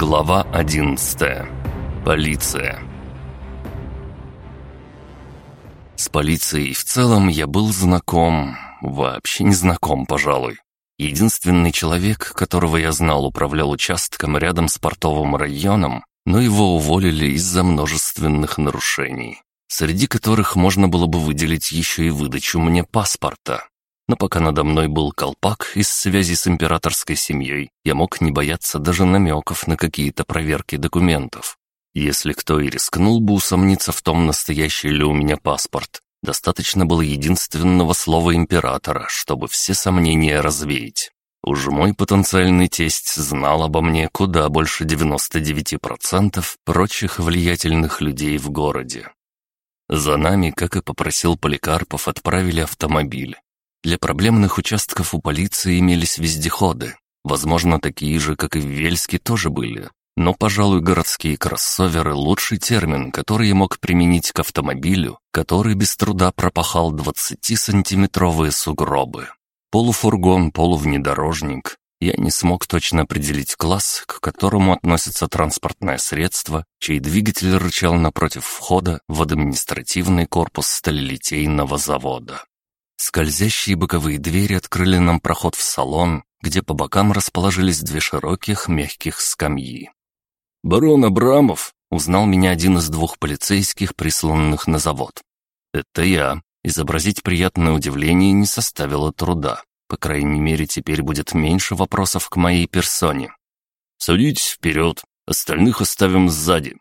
Глава 11. Полиция. С полицией в целом я был знаком, вообще не знаком, пожалуй. Единственный человек, которого я знал, управлял участком рядом с портовым районом, но его уволили из-за множественных нарушений, среди которых можно было бы выделить еще и выдачу мне паспорта. Но пока надо мной был колпак из связи с императорской семьей, я мог не бояться даже намеков на какие-то проверки документов. Если кто и рискнул бы усомниться в том, настоящий ли у меня паспорт, достаточно было единственного слова императора, чтобы все сомнения развеять. Уж мой потенциальный тесть знал обо мне куда больше 99% прочих влиятельных людей в городе. За нами, как и попросил Поликарпов, отправили автомобиль. Для проблемных участков у полиции имелись вездеходы. Возможно, такие же, как и в Вельске, тоже были. Но, пожалуй, городские кроссоверы – лучший термин, который я мог применить к автомобилю, который без труда пропахал 20-сантиметровые сугробы. Полуфургон, полувнедорожник. Я не смог точно определить класс, к которому относится транспортное средство, чей двигатель рычал напротив входа в административный корпус сталелитейного завода. Скользящие боковые двери открыли нам проход в салон, где по бокам расположились две широких мягких скамьи. «Барон Абрамов!» — узнал меня один из двух полицейских, присланных на завод. «Это я». Изобразить приятное удивление не составило труда. По крайней мере, теперь будет меньше вопросов к моей персоне. «Садитесь вперед, остальных оставим сзади».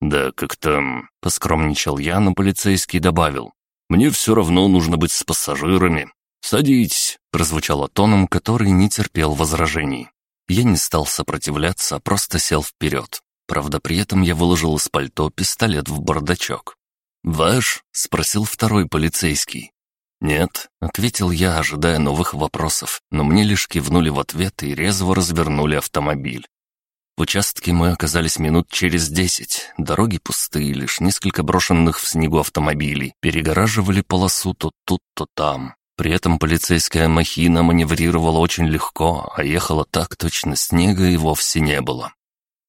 «Да как-то...» — поскромничал я, но полицейский добавил. Мне все равно нужно быть с пассажирами. Садитесь», — прозвучало тоном, который не терпел возражений. Я не стал сопротивляться, а просто сел вперед. Правда, при этом я выложил из пальто пистолет в бардачок. «Ваш?» — спросил второй полицейский. «Нет», — ответил я, ожидая новых вопросов, но мне лишь кивнули в ответ и резво развернули автомобиль. В участке мы оказались минут через десять. Дороги пустые, лишь несколько брошенных в снегу автомобилей перегораживали полосу то тут, то там. При этом полицейская махина маневрировала очень легко, а ехала так, точно снега и вовсе не было.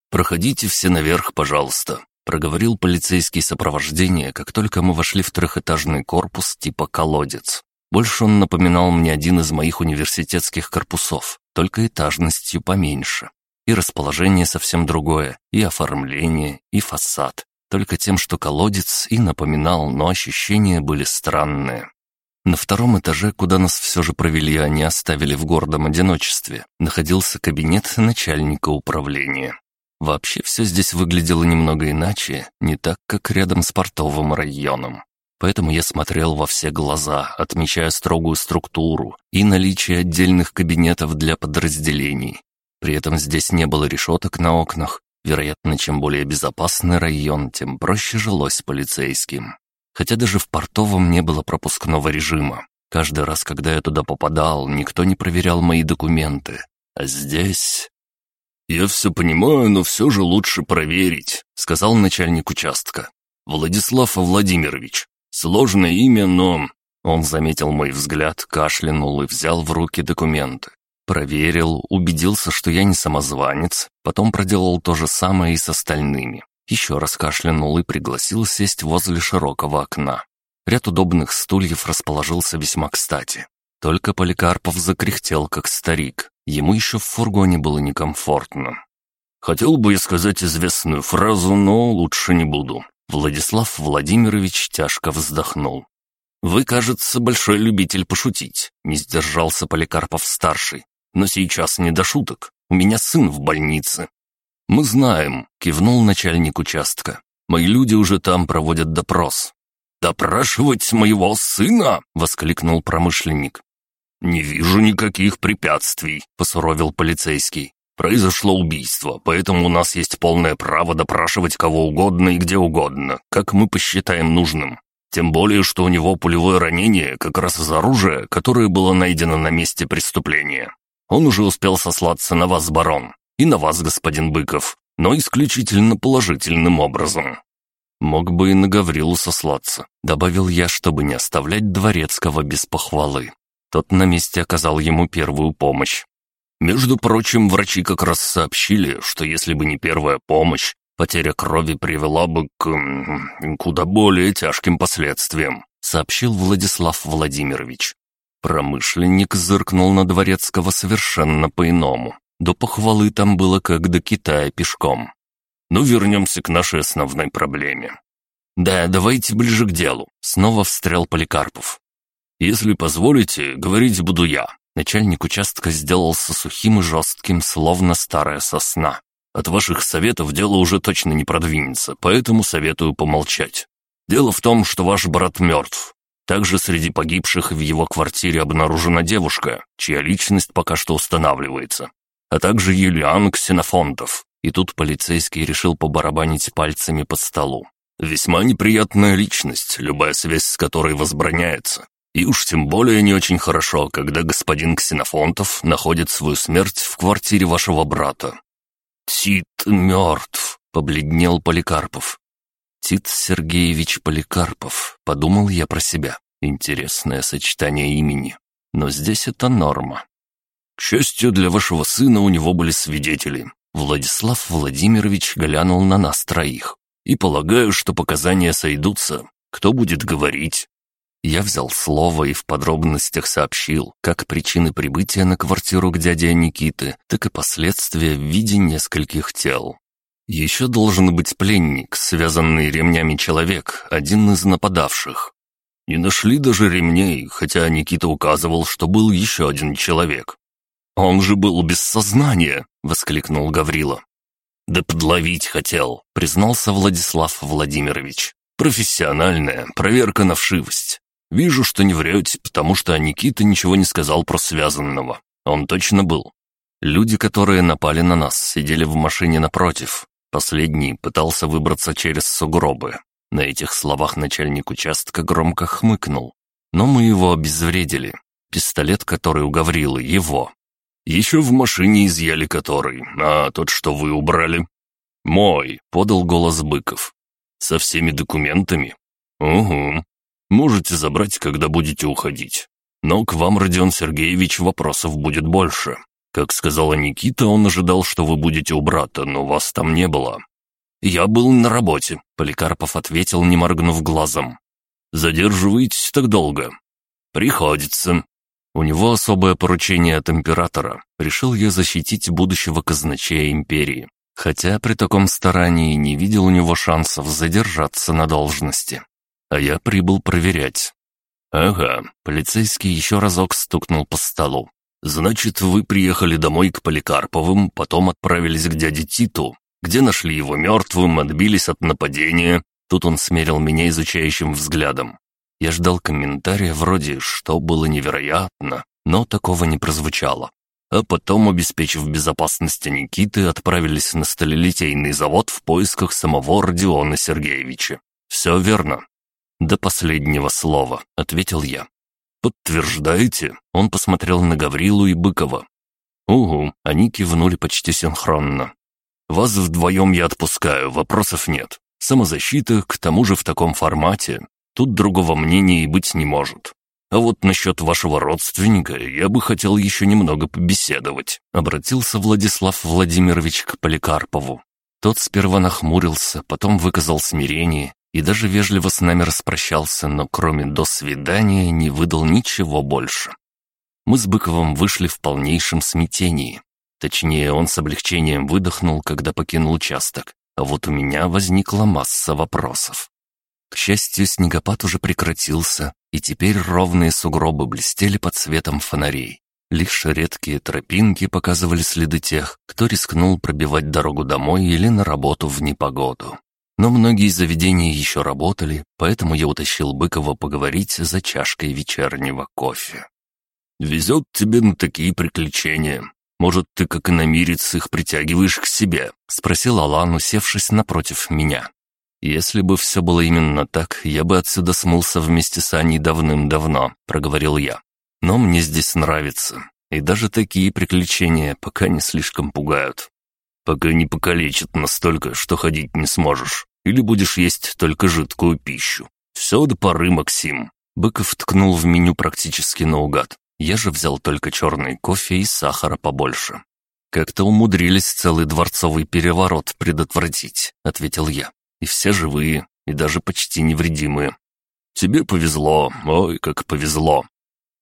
«Проходите все наверх, пожалуйста», — проговорил полицейский сопровождение, как только мы вошли в трехэтажный корпус типа колодец. Больше он напоминал мне один из моих университетских корпусов, только этажностью поменьше. И расположение совсем другое, и оформление, и фасад. Только тем, что колодец и напоминал, но ощущения были странные. На втором этаже, куда нас все же провели, они оставили в гордом одиночестве, находился кабинет начальника управления. Вообще все здесь выглядело немного иначе, не так, как рядом с портовым районом. Поэтому я смотрел во все глаза, отмечая строгую структуру и наличие отдельных кабинетов для подразделений, при этом здесь не было решеток на окнах. Вероятно, чем более безопасный район, тем проще жилось полицейским. Хотя даже в портовом не было пропускного режима. Каждый раз, когда я туда попадал, никто не проверял мои документы. А здесь... «Я все понимаю, но все же лучше проверить», — сказал начальник участка. «Владислав Владимирович. Сложное имя, но...» Он заметил мой взгляд, кашлянул и взял в руки документы. Проверил, убедился, что я не самозванец, потом проделал то же самое и с остальными. Еще раз кашлянул и пригласил сесть возле широкого окна. Ряд удобных стульев расположился весьма кстати. Только Поликарпов закряхтел, как старик. Ему еще в фургоне было некомфортно. «Хотел бы я сказать известную фразу, но лучше не буду». Владислав Владимирович тяжко вздохнул. «Вы, кажется, большой любитель пошутить», — не сдержался Поликарпов-старший. Но сейчас не до шуток. У меня сын в больнице». «Мы знаем», — кивнул начальник участка. «Мои люди уже там проводят допрос». «Допрашивать моего сына?» — воскликнул промышленник. «Не вижу никаких препятствий», — посуровил полицейский. «Произошло убийство, поэтому у нас есть полное право допрашивать кого угодно и где угодно, как мы посчитаем нужным. Тем более, что у него пулевое ранение как раз из оружия, которое было найдено на месте преступления. Он уже успел сослаться на вас, барон, и на вас, господин Быков, но исключительно положительным образом. Мог бы и на Гаврилу сослаться, добавил я, чтобы не оставлять Дворецкого без похвалы. Тот на месте оказал ему первую помощь. Между прочим, врачи как раз сообщили, что если бы не первая помощь, потеря крови привела бы к... куда более тяжким последствиям», сообщил Владислав Владимирович. Промышленник зыркнул на Дворецкого совершенно по-иному. До похвалы там было как до Китая пешком. Ну, вернемся к нашей основной проблеме. Да, давайте ближе к делу. Снова встрял Поликарпов. Если позволите, говорить буду я. Начальник участка сделался сухим и жестким, словно старая сосна. От ваших советов дело уже точно не продвинется, поэтому советую помолчать. Дело в том, что ваш брат мертв. Также среди погибших в его квартире обнаружена девушка, чья личность пока что устанавливается. А также Юлиан Ксенофонтов. И тут полицейский решил побарабанить пальцами по столу. Весьма неприятная личность, любая связь с которой возбраняется. И уж тем более не очень хорошо, когда господин Ксенофонтов находит свою смерть в квартире вашего брата. «Тит мертв», — побледнел Поликарпов. «Тит Сергеевич Поликарпов», — подумал я про себя. Интересное сочетание имени. Но здесь это норма. К счастью, для вашего сына у него были свидетели. Владислав Владимирович глянул на нас троих. И полагаю, что показания сойдутся. Кто будет говорить? Я взял слово и в подробностях сообщил, как причины прибытия на квартиру к дяде Никиты, так и последствия в виде нескольких тел. Еще должен быть пленник, связанный ремнями человек, один из нападавших. Не нашли даже ремней, хотя Никита указывал, что был еще один человек. «Он же был без сознания!» — воскликнул Гаврила. «Да подловить хотел», — признался Владислав Владимирович. «Профессиональная проверка на вшивость. Вижу, что не врете, потому что Никита ничего не сказал про связанного. Он точно был. Люди, которые напали на нас, сидели в машине напротив. Последний пытался выбраться через сугробы. На этих словах начальник участка громко хмыкнул. Но мы его обезвредили. Пистолет, который у Гаврилы, его. Еще в машине изъяли который, а тот, что вы убрали. «Мой», — подал голос Быков. «Со всеми документами?» «Угу. Можете забрать, когда будете уходить. Но к вам, Родион Сергеевич, вопросов будет больше. Как сказала Никита, он ожидал, что вы будете у брата, но вас там не было. «Я был на работе», — Поликарпов ответил, не моргнув глазом. «Задерживаетесь так долго?» «Приходится». У него особое поручение от императора. Решил я защитить будущего казначея империи. Хотя при таком старании не видел у него шансов задержаться на должности а я прибыл проверять». «Ага», — полицейский еще разок стукнул по столу. «Значит, вы приехали домой к Поликарповым, потом отправились к дяде Титу, где нашли его мертвым, отбились от нападения». Тут он смерил меня изучающим взглядом. Я ждал комментария вроде «что было невероятно», но такого не прозвучало. А потом, обеспечив безопасность Никиты, отправились на сталелитейный завод в поисках самого Родиона Сергеевича. Все верно. «До последнего слова», — ответил я. «Подтверждаете?» — он посмотрел на Гаврилу и Быкова. «Угу», — они кивнули почти синхронно. «Вас вдвоем я отпускаю, вопросов нет. Самозащита, к тому же в таком формате. Тут другого мнения и быть не может. А вот насчет вашего родственника я бы хотел еще немного побеседовать», — обратился Владислав Владимирович к Поликарпову. Тот сперва нахмурился, потом выказал смирение и даже вежливо с нами распрощался, но кроме «до свидания» не выдал ничего больше. Мы с Быковым вышли в полнейшем смятении. Точнее, он с облегчением выдохнул, когда покинул участок, а вот у меня возникла масса вопросов. К счастью, снегопад уже прекратился, и теперь ровные сугробы блестели под светом фонарей. Лишь редкие тропинки показывали следы тех, кто рискнул пробивать дорогу домой или на работу в непогоду. Но многие заведения еще работали, поэтому я утащил Быкова поговорить за чашкой вечернего кофе. «Везет тебе на такие приключения. Может, ты как иномирец их притягиваешь к себе?» — спросил Алан, усевшись напротив меня. «Если бы все было именно так, я бы отсюда смылся вместе с Аней давным-давно», — проговорил я. «Но мне здесь нравится, и даже такие приключения пока не слишком пугают. Пока не покалечат настолько, что ходить не сможешь или будешь есть только жидкую пищу. Все до поры, Максим». Быков ткнул в меню практически наугад. Я же взял только черный кофе и сахара побольше. «Как-то умудрились целый дворцовый переворот предотвратить», — ответил я. «И все живые, и даже почти невредимые». «Тебе повезло, ой, как повезло».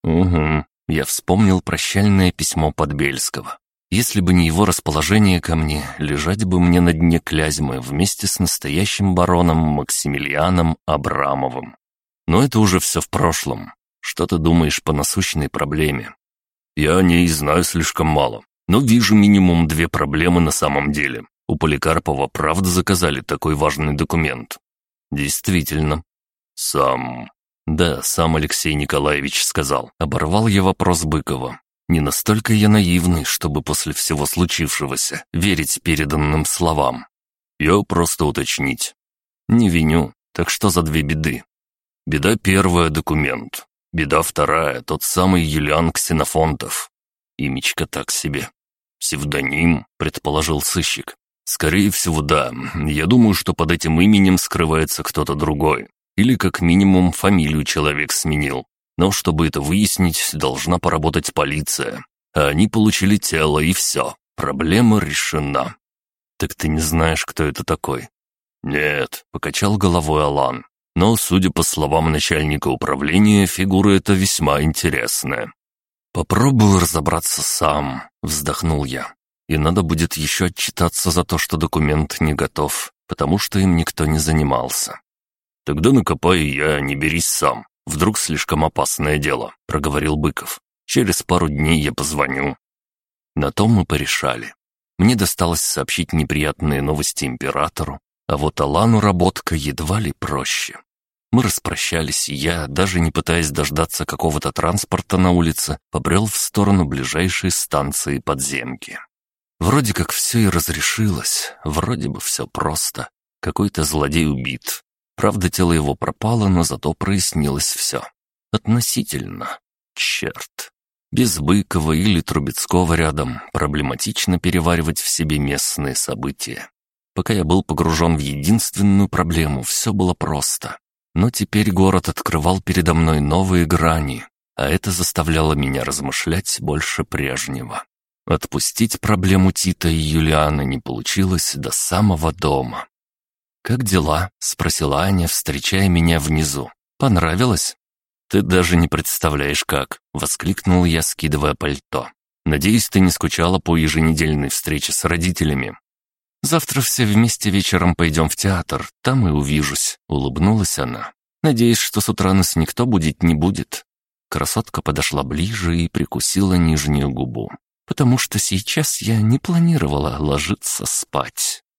«Угу», — я вспомнил прощальное письмо Подбельского. Если бы не его расположение ко мне, лежать бы мне на дне Клязьмы вместе с настоящим бароном Максимилианом Абрамовым. Но это уже все в прошлом. Что ты думаешь по насущной проблеме? Я о ней знаю слишком мало, но вижу минимум две проблемы на самом деле. У Поликарпова правда заказали такой важный документ. Действительно. Сам... Да, сам Алексей Николаевич сказал. Оборвал я вопрос Быкова. Не настолько я наивный, чтобы после всего случившегося верить переданным словам. Я просто уточнить. Не виню. Так что за две беды? Беда первая — документ. Беда вторая — тот самый Юлиан Ксенофонтов. Имечко так себе. Псевдоним, предположил сыщик. Скорее всего, да. Я думаю, что под этим именем скрывается кто-то другой. Или как минимум фамилию человек сменил. Но чтобы это выяснить, должна поработать полиция. А они получили тело, и все. Проблема решена. Так ты не знаешь, кто это такой? Нет, покачал головой Алан. Но, судя по словам начальника управления, фигура эта весьма интересная. «Попробую разобраться сам», — вздохнул я. «И надо будет еще отчитаться за то, что документ не готов, потому что им никто не занимался». «Тогда накопаю я, не берись сам. Вдруг слишком опасное дело», — проговорил Быков. «Через пару дней я позвоню». На том мы порешали. Мне досталось сообщить неприятные новости императору, а вот Алану работка едва ли проще. Мы распрощались, и я, даже не пытаясь дождаться какого-то транспорта на улице, побрел в сторону ближайшей станции подземки. Вроде как все и разрешилось, вроде бы все просто. Какой-то злодей убит, Правда, тело его пропало, но зато прояснилось все. Относительно. Черт. Без Быкова или Трубецкого рядом проблематично переваривать в себе местные события. Пока я был погружен в единственную проблему, все было просто. Но теперь город открывал передо мной новые грани, а это заставляло меня размышлять больше прежнего. Отпустить проблему Тита и Юлианы не получилось до самого дома. «Как дела?» — спросила Аня, встречая меня внизу. «Понравилось?» «Ты даже не представляешь, как!» — воскликнул я, скидывая пальто. «Надеюсь, ты не скучала по еженедельной встрече с родителями?» «Завтра все вместе вечером пойдем в театр, там и увижусь», — улыбнулась она. «Надеюсь, что с утра нас никто будить не будет». Красотка подошла ближе и прикусила нижнюю губу, потому что сейчас я не планировала ложиться спать.